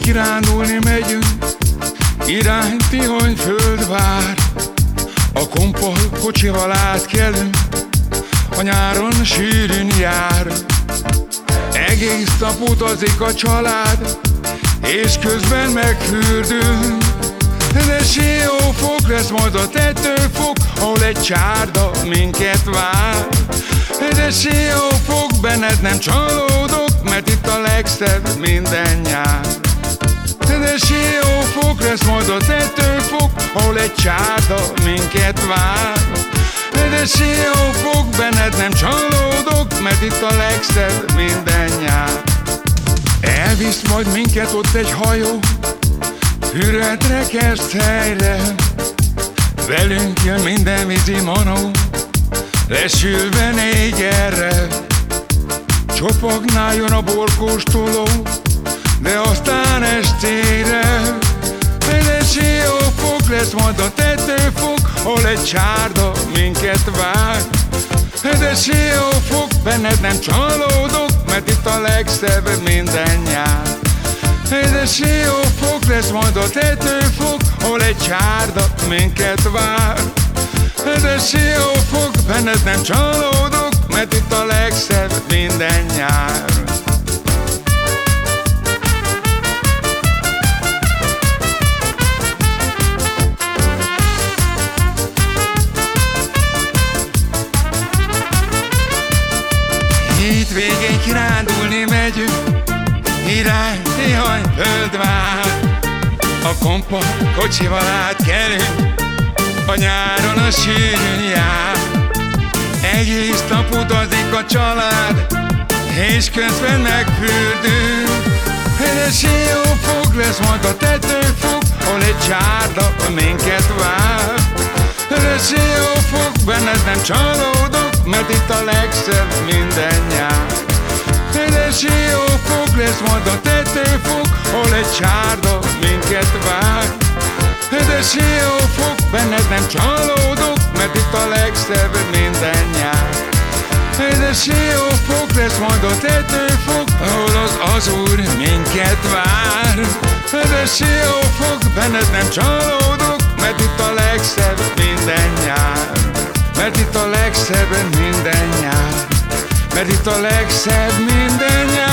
kirándulni megyünk, irány Tihany föld vár. A kompol kocsival átkelünk, a nyáron sűrűn jár. Egész nap utazik a család, és közben megfürdünk. De fog lesz majd a tetőfok, ahol egy csárda minket vár. De fog benned nem csalódok, mert itt a legszebb minden nyár. De fog lesz majd a tetőfok, ahol egy csárda minket vár. De fog benned nem csalódok, mert itt a legszebb minden nyár. Elvisz majd minket ott egy hajó, Füredre kezd helyre Velünk jön minden vízi manó Lesülve négy erre Csopagnál jön a borkóstoló De aztán lesz majd a tetőfok Hol egy csárda minket vár De fog benned nem csalódok Mert itt a legszebb minden nyár de fog lesz majd a tetőfok, hol egy csárda minket vár. De fog, benned nem csalódok, mert itt a legszebb minden nyár. Végén kirándulni megyünk. Irány, tihany, föld vár. A kompa kocsival átkelünk. A nyáron a sűrűn jár. Egész nap utazik a család És közben megfürdünk. Jó fog lesz majd a tetőfog Hol egy csárda minket vár. Jó fog benned nem csalódok Mert itt a legszebb minden nyár. És jó fog lesz majd a tetőfok Hol egy csárda minket vár. De jó fog, benned nem csalódok Mert itt a legszebb minden nyár. De jó fog lesz majd a tetőfok Ahol az az úr minket vár. De jó fog, benned nem csalódok Mert itt a legszebb minden nyár. Mert itt a legszebb minden nyár, mert itt a legszebb minden nyár.